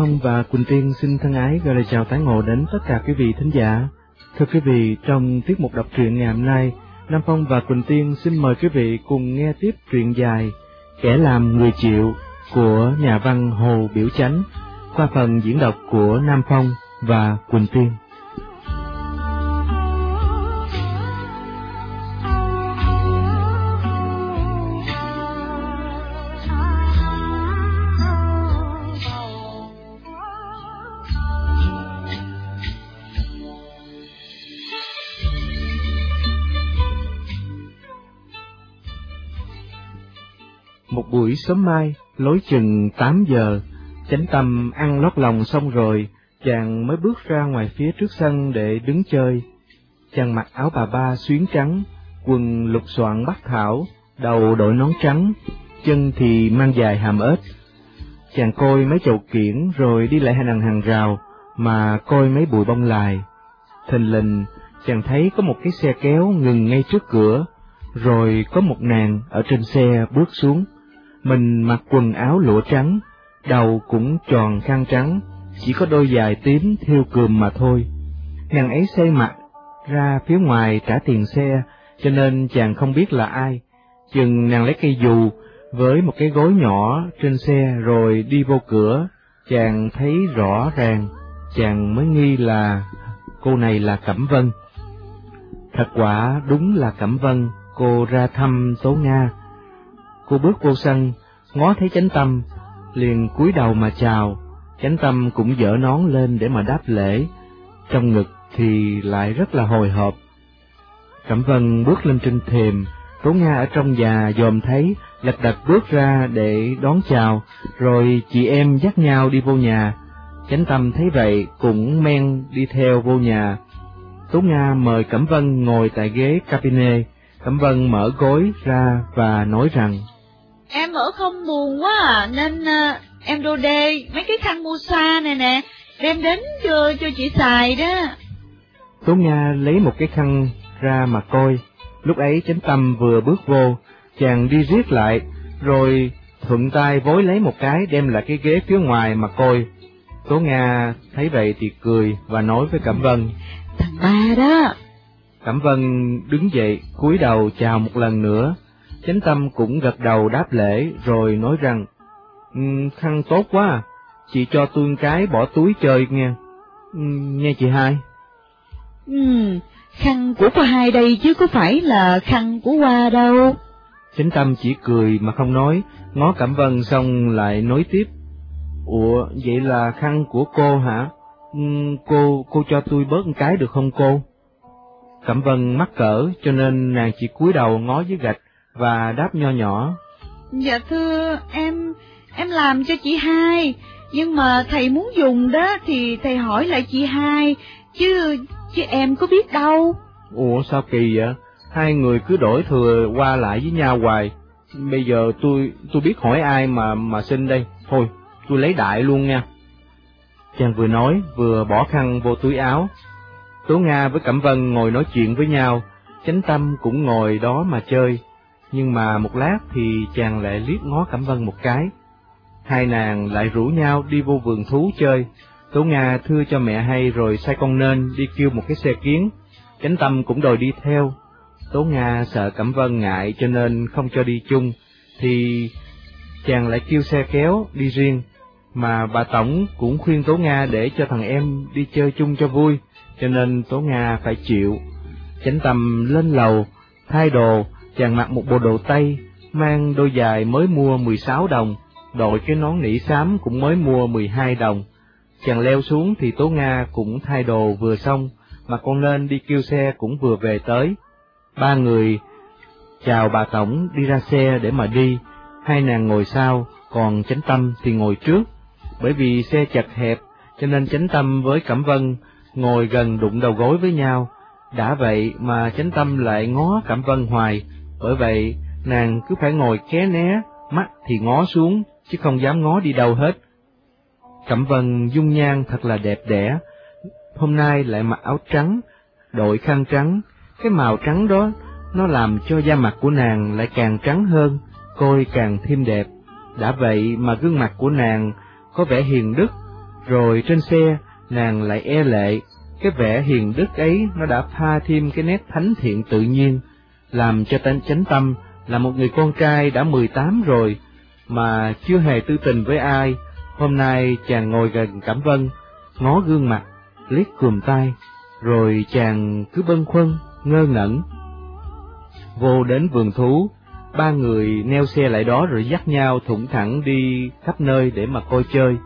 Phong và Quỳnh Tiên xin thân ái gửi lời chào tái ngộ đến tất cả quý vị thính giả. Thưa quý vị, trong tiết mục đọc truyện ngày hôm nay, Nam Phong và Quỳnh Tiên xin mời quý vị cùng nghe tiếp truyện dài Kẻ làm người chịu của nhà văn Hồ Biểu Chánh qua phần diễn đọc của Nam Phong và Quỳnh Tiên. Buổi sớm mai, lối chừng tám giờ, chánh tâm ăn lót lòng xong rồi, chàng mới bước ra ngoài phía trước sân để đứng chơi. Chàng mặc áo bà ba xuyến trắng, quần lục soạn bắt thảo, đầu đội nón trắng, chân thì mang dài hàm ếch. Chàng coi mấy chậu kiển rồi đi lại hàng hàng rào, mà coi mấy bụi bông lại. Thình lình, chàng thấy có một cái xe kéo ngừng ngay trước cửa, rồi có một nàng ở trên xe bước xuống. Mình mặc quần áo lụa trắng, đầu cũng tròn khăn trắng, chỉ có đôi giày tím thiêu cườm mà thôi. Nàng ấy xây mặt ra phía ngoài trả tiền xe, cho nên chàng không biết là ai. Chừng nàng lấy cây dù với một cái gối nhỏ trên xe rồi đi vô cửa, chàng thấy rõ ràng, chàng mới nghi là cô này là Cẩm Vân. Thật quả đúng là Cẩm Vân, cô ra thăm Tố Nga. Cô bước vô sân, ngó thấy chánh tâm, liền cúi đầu mà chào, chánh tâm cũng dở nón lên để mà đáp lễ, trong ngực thì lại rất là hồi hộp. Cẩm Vân bước lên trên thềm, Tố Nga ở trong nhà dòm thấy, lật đật bước ra để đón chào, rồi chị em dắt nhau đi vô nhà. Chánh Tâm thấy vậy cũng men đi theo vô nhà. Tố Nga mời Cẩm Vân ngồi tại ghế cabine, Cẩm Vân mở gối ra và nói rằng Em ở không buồn quá à, nên uh, em đô đê mấy cái khăn mua xa này nè, đem đến cho, cho chị xài đó. Tố Nga lấy một cái khăn ra mà coi, lúc ấy chánh tâm vừa bước vô, chàng đi riết lại, rồi thuận tay vối lấy một cái đem lại cái ghế phía ngoài mà coi. Tố Nga thấy vậy thì cười và nói với Cẩm Vân. Thằng ba đó. Cẩm Vân đứng dậy, cúi đầu chào một lần nữa, Chánh tâm cũng gật đầu đáp lễ rồi nói rằng, um, khăn tốt quá à, chị cho tôi cái bỏ túi chơi nghe, um, nghe chị hai. Ừ, khăn của cô hai đây chứ có phải là khăn của Hoa đâu. Chánh tâm chỉ cười mà không nói, ngó Cẩm Vân xong lại nói tiếp. Ủa, vậy là khăn của cô hả? Uhm, cô, cô cho tôi bớt một cái được không cô? Cẩm Vân mắc cỡ cho nên nàng chỉ cúi đầu ngó dưới gạch, và đáp nho nhỏ. Dạ thưa, em, em làm cho chị hai, nhưng mà thầy muốn dùng đó thì thầy hỏi lại chị hai, chứ, chứ em có biết đâu. Ủa sao kỳ vậy? Hai người cứ đổi thừa qua lại với nhau hoài. Bây giờ tôi, tôi biết hỏi ai mà, mà xin đây. Thôi, tôi lấy đại luôn nha. Chàng vừa nói, vừa bỏ khăn vô túi áo. Tố Nga với Cẩm Vân ngồi nói chuyện với nhau, Chánh Tâm cũng ngồi đó mà chơi nhưng mà một lát thì chàng lại liếc ngó Cẩm Vân một cái. Hai nàng lại rủ nhau đi vô vườn thú chơi. Tố Nga thưa cho mẹ hay rồi sai con nên đi kêu một cái xe kiến. Chánh Tâm cũng đòi đi theo. Tố Nga sợ Cẩm Vân ngại cho nên không cho đi chung, thì chàng lại kêu xe kéo đi riêng. Mà bà Tổng cũng khuyên Tố Nga để cho thằng em đi chơi chung cho vui, cho nên Tố Nga phải chịu. Chánh Tâm lên lầu, thay đồ, chàng mặc một bộ đồ tây, mang đôi giày mới mua 16 đồng, đội cái nón nỉ xám cũng mới mua 12 đồng. Chàng leo xuống thì Tố Nga cũng thay đồ vừa xong, mà con nên đi kêu xe cũng vừa về tới. Ba người chào bà Tổng đi ra xe để mà đi, hai nàng ngồi sau, còn Chánh Tâm thì ngồi trước. Bởi vì xe chật hẹp, cho nên Chánh Tâm với Cẩm Vân ngồi gần đụng đầu gối với nhau. Đã vậy mà Chánh Tâm lại ngó Cẩm Vân hoài, bởi vậy, nàng cứ phải ngồi ké né, mắt thì ngó xuống, chứ không dám ngó đi đâu hết. Cẩm Vân dung nhan thật là đẹp đẽ, hôm nay lại mặc áo trắng, đội khăn trắng, cái màu trắng đó nó làm cho da mặt của nàng lại càng trắng hơn, coi càng thêm đẹp. Đã vậy mà gương mặt của nàng có vẻ hiền đức, Rồi trên xe, nàng lại e lệ, cái vẻ hiền đức ấy nó đã pha thêm cái nét thánh thiện tự nhiên, làm cho tên chánh tâm là một người con trai đã 18 rồi, mà chưa hề tư tình với ai. Hôm nay chàng ngồi gần Cẩm Vân, ngó gương mặt, liếc cùm tay, rồi chàng cứ bâng khuâng, ngơ ngẩn. Vô đến vườn thú, ba người neo xe lại đó rồi dắt nhau thủng thẳng đi khắp nơi để mà coi chơi.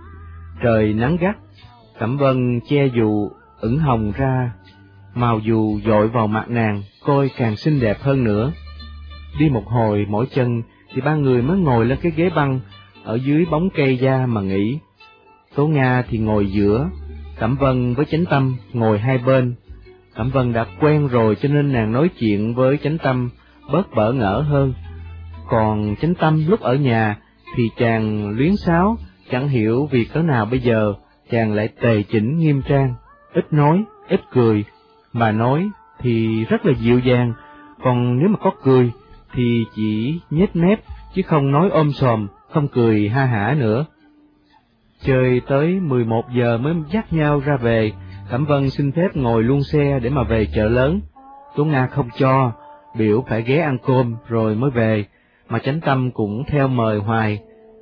Trời nắng gắt, Cẩm Vân che dù ửng hồng ra, màu dù dội vào mặt nàng, coi càng xinh đẹp hơn nữa. Đi một hồi mỗi chân thì ba người mới ngồi lên cái ghế băng ở dưới bóng cây da mà nghỉ. Tố Nga thì ngồi giữa, Cẩm Vân với Chánh Tâm ngồi hai bên. Cẩm Vân đã quen rồi cho nên nàng nói chuyện với Chánh Tâm bớt bỡ ngỡ hơn. Còn Chánh Tâm lúc ở nhà thì chàng luyến sáo, chẳng hiểu vì cớ nào bây giờ chàng lại tề chỉnh nghiêm trang, ít nói, ít cười, mà nói thì rất là dịu dàng, còn nếu mà có cười thì chỉ nhếch mép chứ không nói ôm sòm, không cười ha hả nữa. Chơi tới 11 giờ mới dắt nhau ra về, Cẩm Vân xin phép ngồi luôn xe để mà về chợ lớn. Tú Nga không cho, biểu phải ghé ăn cơm rồi mới về, mà chánh tâm cũng theo mời hoài.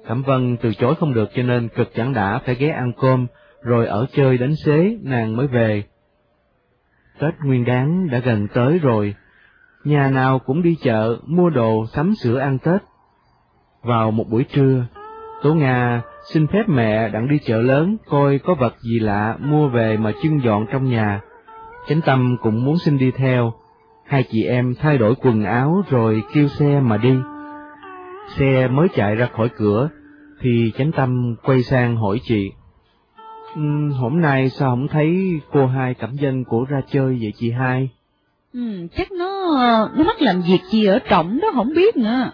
Cẩm Vân từ chối không được cho nên cực chẳng đã phải ghé ăn cơm, rồi ở chơi đánh xế, nàng mới về. Tết Nguyên Đán đã gần tới rồi, nhà nào cũng đi chợ mua đồ sắm sửa ăn Tết. Vào một buổi trưa, Tố Nga xin phép mẹ đặng đi chợ lớn coi có vật gì lạ mua về mà trưng dọn trong nhà. Chánh Tâm cũng muốn xin đi theo. Hai chị em thay đổi quần áo rồi kêu xe mà đi. Xe mới chạy ra khỏi cửa, thì Chánh Tâm quay sang hỏi chị. Um, hôm nay sao không thấy cô hai cẩm danh của ra chơi vậy chị hai? Ừ, chắc nó nó mắc làm việc gì ở trọng đó không biết nữa.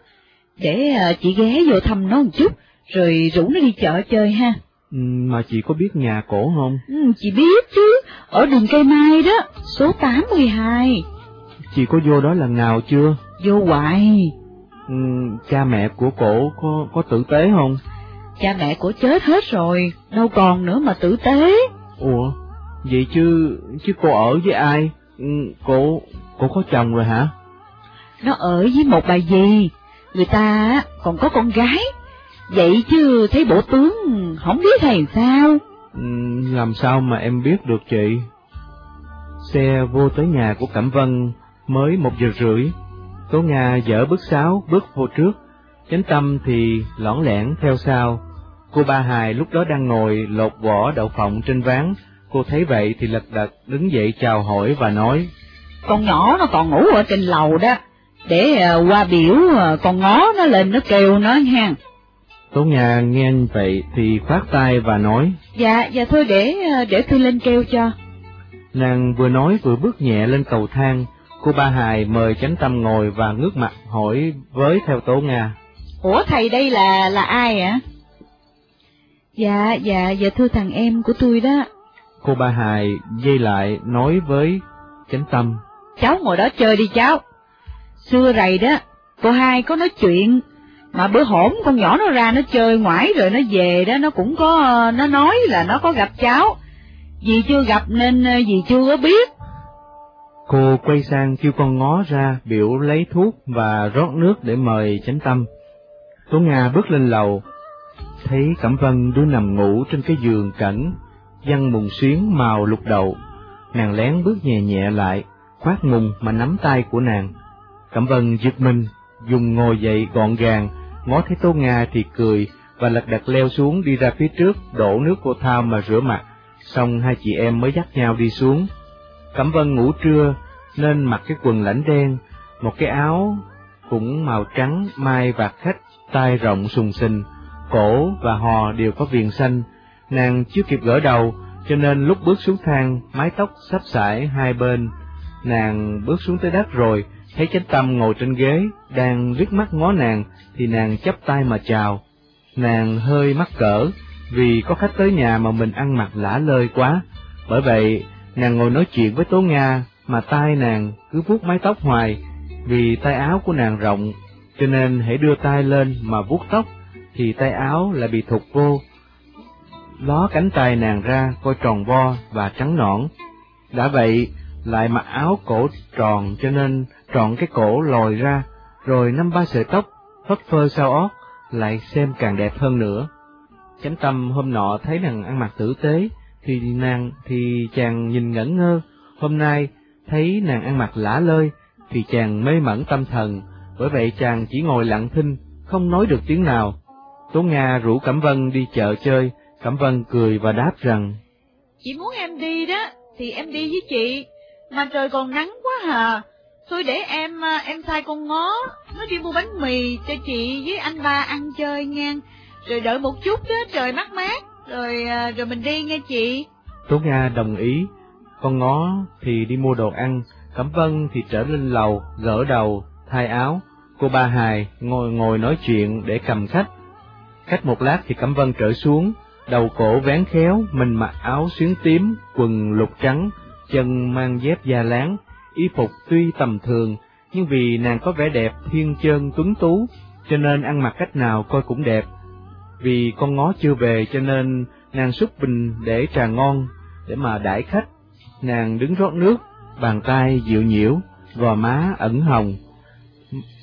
Để à, chị ghé vô thăm nó một chút, rồi rủ nó đi chợ chơi ha. Ừ, mà chị có biết nhà cổ không? Ừ, chị biết chứ, ở đường cây mai đó, số 82. Chị có vô đó lần nào chưa? Vô hoài. Ừ, cha mẹ của cổ có có tử tế không? Cha mẹ của chết hết rồi, đâu còn nữa mà tử tế. Ủa, vậy chứ chứ cô ở với ai? Ừ, cô cô có chồng rồi hả? Nó ở với một bà dì, người ta còn có con gái. Vậy chứ thấy bộ tướng không biết hay sao? Ừ, làm sao mà em biết được chị? Xe vô tới nhà của Cẩm Vân mới một giờ rưỡi. Tố Nga dở bước sáo bước vô trước, chánh tâm thì lõn lẻn theo sau. Cô ba hài lúc đó đang ngồi lột vỏ đậu phộng trên ván, cô thấy vậy thì lật đật đứng dậy chào hỏi và nói. Con nhỏ nó còn ngủ ở trên lầu đó, để uh, qua biểu uh, con ngó nó lên nó kêu nó ha. Tố Nga nghe vậy thì khoát tay và nói. Dạ, dạ thôi để để tôi lên kêu cho. Nàng vừa nói vừa bước nhẹ lên cầu thang, cô ba hài mời chánh tâm ngồi và ngước mặt hỏi với theo Tố Nga. Ủa thầy đây là là ai ạ? Dạ, dạ, dạ thưa thằng em của tôi đó. Cô ba hài dây lại nói với chánh tâm. Cháu ngồi đó chơi đi cháu. Xưa rầy đó, cô hai có nói chuyện, mà bữa hổm con nhỏ nó ra nó chơi ngoải rồi nó về đó nó cũng có, nó nói là nó có gặp cháu. Dì chưa gặp nên dì chưa có biết. Cô quay sang kêu con ngó ra biểu lấy thuốc và rót nước để mời chánh tâm. Tố Nga bước lên lầu, thấy Cẩm Vân đứa nằm ngủ trên cái giường cảnh, văn mùng xuyến màu lục đậu. Nàng lén bước nhẹ nhẹ lại, khoát mùng mà nắm tay của nàng. Cẩm Vân giật mình, dùng ngồi dậy gọn gàng, ngó thấy tô Nga thì cười, và lật đật leo xuống đi ra phía trước, đổ nước cô thao mà rửa mặt, xong hai chị em mới dắt nhau đi xuống. Cẩm Vân ngủ trưa, nên mặc cái quần lãnh đen, một cái áo cũng màu trắng mai vạt khách, tay rộng sùng sình, cổ và hò đều có viền xanh. Nàng chưa kịp gỡ đầu, cho nên lúc bước xuống thang, mái tóc sắp sải hai bên. Nàng bước xuống tới đất rồi, thấy chánh tâm ngồi trên ghế, đang liếc mắt ngó nàng, thì nàng chắp tay mà chào. Nàng hơi mắc cỡ, vì có khách tới nhà mà mình ăn mặc lả lơi quá, bởi vậy nàng ngồi nói chuyện với Tố Nga, mà tay nàng cứ vuốt mái tóc hoài, vì tay áo của nàng rộng, cho nên hãy đưa tay lên mà vuốt tóc, thì tay áo lại bị thụt vô. ló cánh tay nàng ra coi tròn vo và trắng nõn. Đã vậy, lại mặc áo cổ tròn cho nên tròn cái cổ lòi ra, rồi năm ba sợi tóc phất phơ sau ót, lại xem càng đẹp hơn nữa. Chánh tâm hôm nọ thấy nàng ăn mặc tử tế, thì nàng thì chàng nhìn ngẩn ngơ, hôm nay thấy nàng ăn mặc lả lơi, thì chàng mê mẩn tâm thần, bởi vậy chàng chỉ ngồi lặng thinh, không nói được tiếng nào. Tố Nga rủ Cẩm Vân đi chợ chơi, Cẩm Vân cười và đáp rằng, Chị muốn em đi đó, thì em đi với chị, mà trời còn nắng quá hà. Thôi để em à, em sai con ngó, nó đi mua bánh mì cho chị với anh ba ăn chơi nha. Rồi đợi một chút đó, trời mát mát, rồi à, rồi mình đi nghe chị. Tố Nga đồng ý, con ngó thì đi mua đồ ăn, Cẩm Vân thì trở lên lầu, gỡ đầu, thay áo, cô ba hài ngồi ngồi nói chuyện để cầm khách. Cách một lát thì Cẩm Vân trở xuống, đầu cổ vén khéo, mình mặc áo xuyến tím, quần lục trắng, chân mang dép da láng, y phục tuy tầm thường, nhưng vì nàng có vẻ đẹp thiên chân tuấn tú, cho nên ăn mặc cách nào coi cũng đẹp. Vì con ngó chưa về cho nên nàng xúc bình để trà ngon, để mà đãi khách. Nàng đứng rót nước, bàn tay dịu nhiễu, gò má ẩn hồng,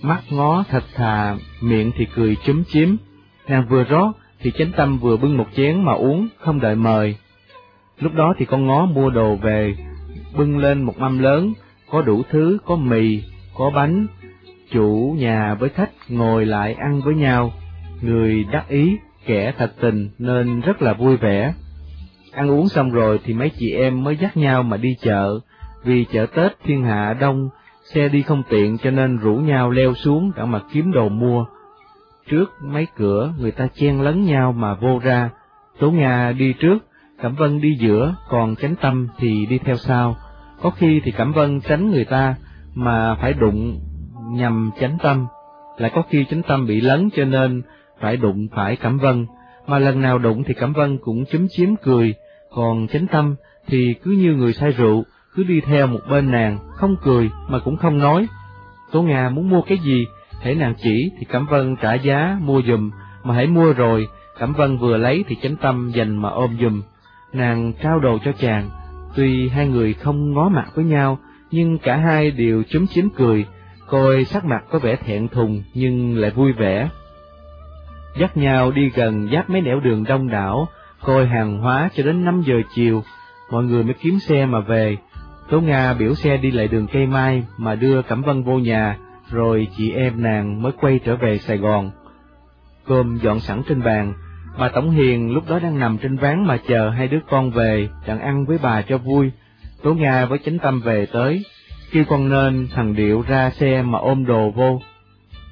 mắt ngó thật thà, miệng thì cười chúm chím. Nàng vừa rót thì chánh tâm vừa bưng một chén mà uống, không đợi mời. Lúc đó thì con ngó mua đồ về, bưng lên một mâm lớn, có đủ thứ, có mì, có bánh. Chủ nhà với khách ngồi lại ăn với nhau, người đắc ý, kẻ thật tình nên rất là vui vẻ. Ăn uống xong rồi thì mấy chị em mới dắt nhau mà đi chợ, vì chợ Tết thiên hạ đông, xe đi không tiện cho nên rủ nhau leo xuống để mà kiếm đồ mua. Trước mấy cửa người ta chen lấn nhau mà vô ra, Tố Nga đi trước, Cẩm Vân đi giữa, còn Chánh Tâm thì đi theo sau. Có khi thì Cẩm Vân tránh người ta mà phải đụng nhằm Chánh Tâm, lại có khi Chánh Tâm bị lấn cho nên phải đụng phải Cẩm Vân, mà lần nào đụng thì Cẩm Vân cũng chúm chím cười, còn Chánh Tâm thì cứ như người say rượu, cứ đi theo một bên nàng, không cười mà cũng không nói. Tố Nga muốn mua cái gì, hễ nàng chỉ thì Cẩm Vân trả giá mua dùm, mà hãy mua rồi, Cẩm Vân vừa lấy thì chánh tâm dành mà ôm dùm. Nàng trao đồ cho chàng, tuy hai người không ngó mặt với nhau, nhưng cả hai đều chúm chím cười, coi sắc mặt có vẻ thẹn thùng nhưng lại vui vẻ. Dắt nhau đi gần giáp mấy nẻo đường đông đảo, coi hàng hóa cho đến năm giờ chiều, mọi người mới kiếm xe mà về. Tố Nga biểu xe đi lại đường cây mai mà đưa Cẩm Vân vô nhà, rồi chị em nàng mới quay trở về Sài Gòn. Cơm dọn sẵn trên bàn, bà Tổng Hiền lúc đó đang nằm trên ván mà chờ hai đứa con về, đặng ăn với bà cho vui. Tố Nga với chánh tâm về tới, kêu con nên thằng Điệu ra xe mà ôm đồ vô.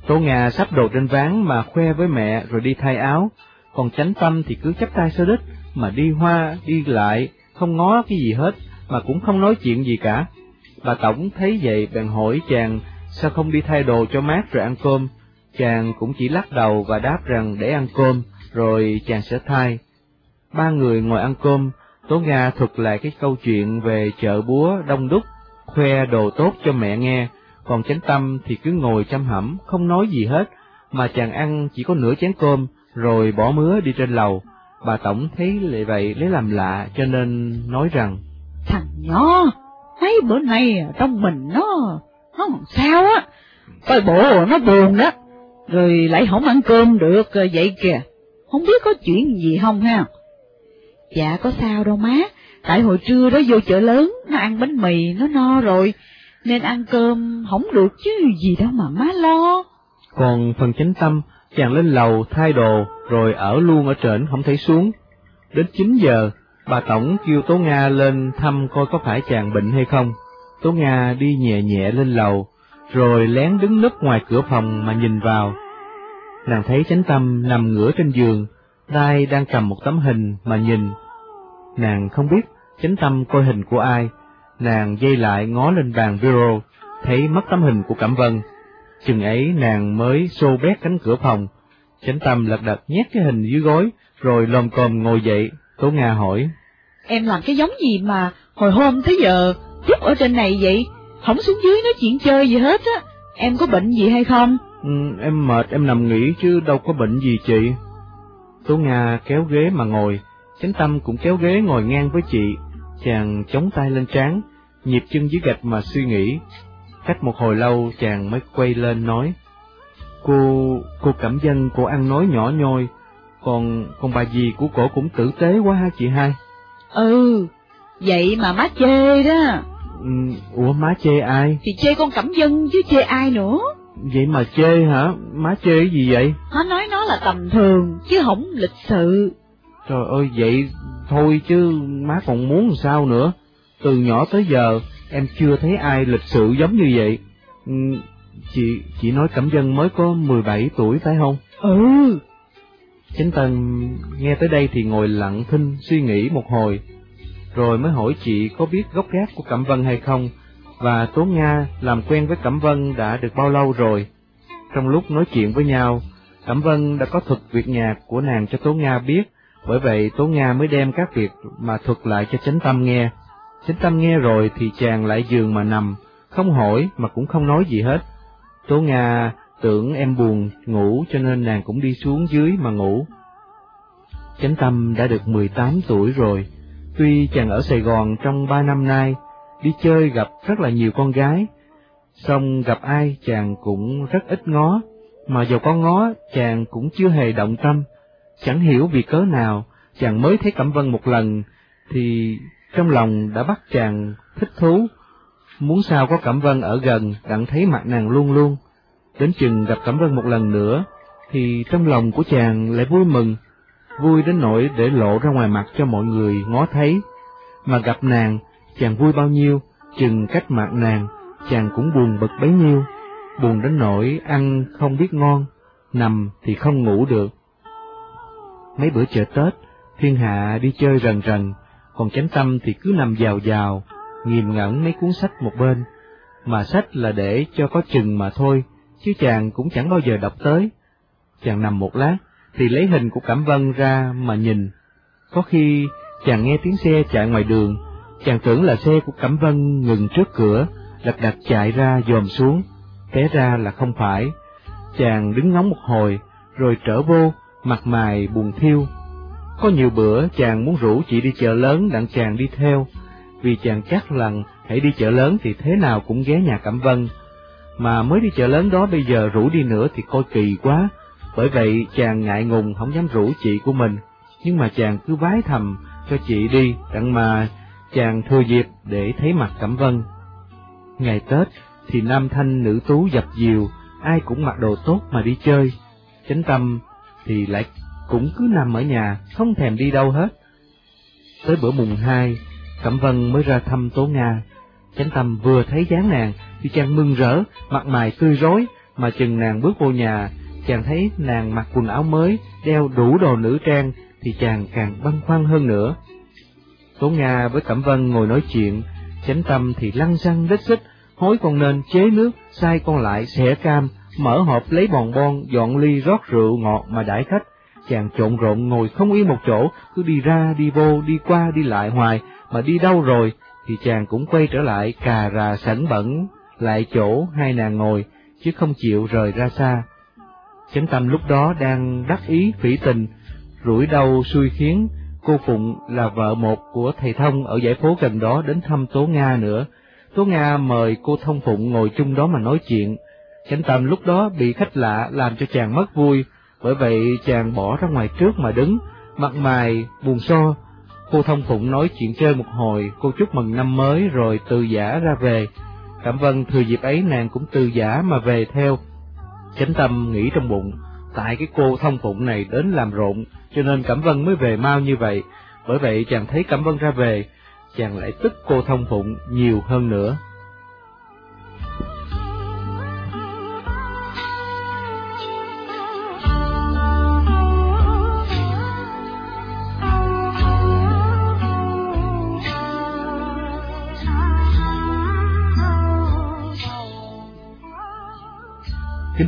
Tố Nga sắp đồ trên ván mà khoe với mẹ rồi đi thay áo, còn chánh tâm thì cứ chắp tay sơ đít mà đi hoa, đi lại, không ngó cái gì hết, mà cũng không nói chuyện gì cả. Bà Tổng thấy vậy bèn hỏi chàng sao không đi thay đồ cho mát rồi ăn cơm, chàng cũng chỉ lắc đầu và đáp rằng để ăn cơm, rồi chàng sẽ thay. Ba người ngồi ăn cơm, Tố Nga thuật lại cái câu chuyện về chợ búa đông đúc, khoe đồ tốt cho mẹ nghe, còn chánh tâm thì cứ ngồi chăm hẩm, không nói gì hết, mà chàng ăn chỉ có nửa chén cơm, rồi bỏ mứa đi trên lầu. Bà Tổng thấy lại vậy lấy làm lạ cho nên nói rằng, Thằng nhỏ, mấy bữa nay trong mình nó, nó làm sao á, coi bộ nó buồn đó, rồi lại không ăn cơm được ờ, vậy kìa, không biết có chuyện gì không ha. Dạ có sao đâu má, tại hồi trưa đó vô chợ lớn, nó ăn bánh mì, nó no rồi, nên ăn cơm không được chứ gì đâu mà má lo. Còn phần chánh tâm, chàng lên lầu thay đồ, rồi ở luôn ở trển không thấy xuống. Đến chín giờ, bà Tổng kêu Tố Nga lên thăm coi có phải chàng bệnh hay không. Tố Nga đi nhẹ nhẹ lên lầu, rồi lén đứng núp ngoài cửa phòng mà nhìn vào. Nàng thấy chánh tâm nằm ngửa trên giường, tay đang cầm một tấm hình mà nhìn. Nàng không biết chánh tâm coi hình của ai, nàng dây lại ngó lên bàn bureau, thấy mất tấm hình của Cẩm Vân. Chừng ấy nàng mới xô bét cánh cửa phòng, chánh tâm lật đật nhét cái hình dưới gối, rồi lồm cồm ngồi dậy, Tố Nga hỏi. Em làm cái giống gì mà hồi hôm tới giờ chút ở trên này vậy, không xuống dưới nói chuyện chơi gì hết á, em có bệnh gì hay không? Ừ, em mệt em nằm nghỉ chứ đâu có bệnh gì chị. Tố Nga kéo ghế mà ngồi, Chánh tâm cũng kéo ghế ngồi ngang với chị, chàng chống tay lên trán, nhịp chân dưới gạch mà suy nghĩ. Cách một hồi lâu chàng mới quay lên nói, Cô, cô cảm dân cô ăn nói nhỏ nhoi, còn còn bà dì của cổ cũng tử tế quá ha chị hai. Ừ, vậy mà má chê đó. Ủa má chê ai? Thì chê con cẩm dân chứ chê ai nữa. Vậy mà chê hả? Má chê cái gì vậy? Nó nói nó là tầm thường, chứ không lịch sự. Trời ơi, vậy thôi chứ má còn muốn làm sao nữa. Từ nhỏ tới giờ, em chưa thấy ai lịch sự giống như vậy. Ừ, chị, chị nói Cẩm Dân mới có 17 tuổi phải không? Ừ. Chánh Tân nghe tới đây thì ngồi lặng thinh suy nghĩ một hồi, rồi mới hỏi chị có biết gốc gác của Cẩm Vân hay không, và Tố Nga làm quen với Cẩm Vân đã được bao lâu rồi. Trong lúc nói chuyện với nhau, Cẩm Vân đã có thuật việc nhạc của nàng cho Tố Nga biết, bởi vậy Tố Nga mới đem các việc mà thuật lại cho Chánh Tâm nghe. Chánh Tâm nghe rồi thì chàng lại giường mà nằm, không hỏi mà cũng không nói gì hết. Tố Nga tưởng em buồn, ngủ cho nên nàng cũng đi xuống dưới mà ngủ. Chánh Tâm đã được 18 tuổi rồi, tuy chàng ở Sài Gòn trong ba năm nay, đi chơi gặp rất là nhiều con gái, song gặp ai chàng cũng rất ít ngó, mà dầu có ngó chàng cũng chưa hề động tâm, chẳng hiểu vì cớ nào, chàng mới thấy Cẩm Vân một lần, thì trong lòng đã bắt chàng thích thú, muốn sao có Cẩm Vân ở gần đặng thấy mặt nàng luôn luôn. Đến chừng gặp Cẩm Vân một lần nữa, thì trong lòng của chàng lại vui mừng, vui đến nỗi để lộ ra ngoài mặt cho mọi người ngó thấy. Mà gặp nàng, chàng vui bao nhiêu, chừng cách mặt nàng, chàng cũng buồn bực bấy nhiêu, buồn đến nỗi ăn không biết ngon, nằm thì không ngủ được. Mấy bữa chợ Tết, thiên hạ đi chơi rần rần, còn chánh tâm thì cứ nằm dào dào, nghiền ngẩn mấy cuốn sách một bên, mà sách là để cho có chừng mà thôi, chứ chàng cũng chẳng bao giờ đọc tới. Chàng nằm một lát, thì lấy hình của Cẩm Vân ra mà nhìn. Có khi chàng nghe tiếng xe chạy ngoài đường, chàng tưởng là xe của Cẩm Vân ngừng trước cửa, lật đật chạy ra dòm xuống, té ra là không phải. Chàng đứng ngóng một hồi, rồi trở vô, mặt mày buồn thiêu. Có nhiều bữa chàng muốn rủ chị đi chợ lớn đặng chàng đi theo, vì chàng chắc rằng hãy đi chợ lớn thì thế nào cũng ghé nhà Cẩm Vân. Mà mới đi chợ lớn đó bây giờ rủ đi nữa thì coi kỳ quá, bởi vậy chàng ngại ngùng không dám rủ chị của mình, nhưng mà chàng cứ vái thầm cho chị đi, đặng mà chàng thừa dịp để thấy mặt Cẩm Vân. Ngày Tết thì nam thanh nữ tú dập dìu, ai cũng mặc đồ tốt mà đi chơi. Chánh tâm thì lại cũng cứ nằm ở nhà, không thèm đi đâu hết. Tới bữa mùng hai, Cẩm Vân mới ra thăm Tố Nga. Chánh tâm vừa thấy dáng nàng thì chàng mừng rỡ, mặt mày tươi rối, mà chừng nàng bước vô nhà, chàng thấy nàng mặc quần áo mới, đeo đủ đồ nữ trang, thì chàng càng băn khoăn hơn nữa. Tố Nga với Cẩm Vân ngồi nói chuyện, chánh tâm thì lăn xăng đích xích, hối con nên chế nước, sai con lại xẻ cam, mở hộp lấy bòn bon, dọn ly rót rượu ngọt mà đãi khách. Chàng trộn rộn ngồi không yên một chỗ, cứ đi ra, đi vô, đi qua, đi lại hoài, mà đi đâu rồi, thì chàng cũng quay trở lại cà rà sẵn bẩn, lại chỗ hai nàng ngồi, chứ không chịu rời ra xa. Chánh tâm lúc đó đang đắc ý phỉ tình, rủi đau xui khiến cô Phụng là vợ một của thầy Thông ở giải phố gần đó đến thăm Tố Nga nữa. Tố Nga mời cô Thông Phụng ngồi chung đó mà nói chuyện. Chánh tâm lúc đó bị khách lạ làm cho chàng mất vui, bởi vậy chàng bỏ ra ngoài trước mà đứng, mặt mày buồn so. Cô Thông Phụng nói chuyện chơi một hồi, cô chúc mừng năm mới rồi từ giả ra về. Cảm Vân thừa dịp ấy nàng cũng từ giả mà về theo. Chánh tâm nghĩ trong bụng, tại cái cô Thông Phụng này đến làm rộn, cho nên Cẩm Vân mới về mau như vậy. Bởi vậy chàng thấy Cẩm Vân ra về, chàng lại tức cô Thông Phụng nhiều hơn nữa.